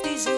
these